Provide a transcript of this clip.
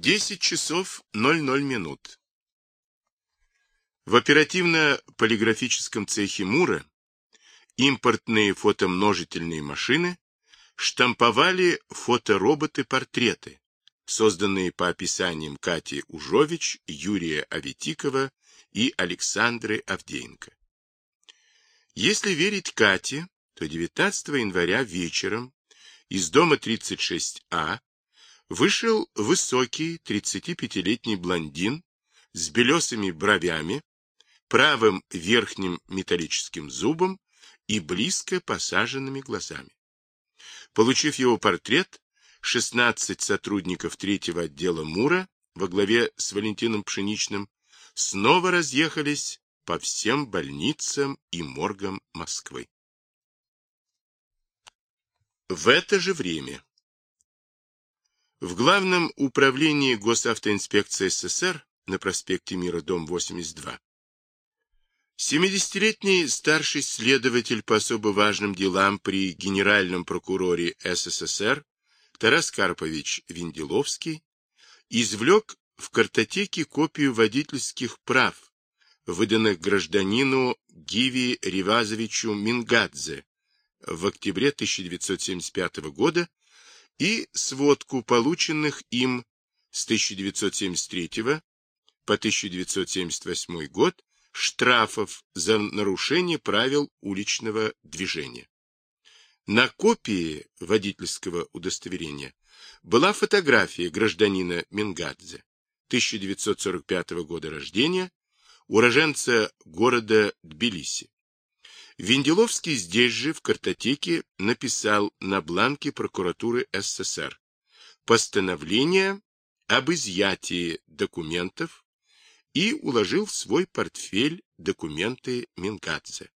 10 часов 00 минут. В оперативно-полиграфическом цехе Мура импортные фотомножительные машины штамповали фотороботы-портреты, созданные по описаниям Кати Ужович, Юрия Аветикова и Александры Авдеенко. Если верить Кате, то 19 января вечером из дома 36А вышел высокий 35-летний блондин с белесыми бровями, правым верхним металлическим зубом и близко посаженными глазами. Получив его портрет, 16 сотрудников третьего отдела МУРа во главе с Валентином Пшеничным снова разъехались по всем больницам и моргам Москвы. В это же время в Главном управлении Госавтоинспекции СССР на проспекте Мира, дом 82, 70-летний старший следователь по особо важным делам при Генеральном прокуроре СССР Тарас Карпович Венделовский извлек в картотеке копию водительских прав, выданных гражданину Гиви Ривазовичу Мингадзе в октябре 1975 года и сводку полученных им с 1973 по 1978 год штрафов за нарушение правил уличного движения. На копии водительского удостоверения была фотография гражданина Мингадзе, 1945 года рождения, уроженца города Тбилиси. Венделовский здесь же, в картотеке, написал на бланке прокуратуры СССР постановление об изъятии документов и уложил в свой портфель документы Мингадзе.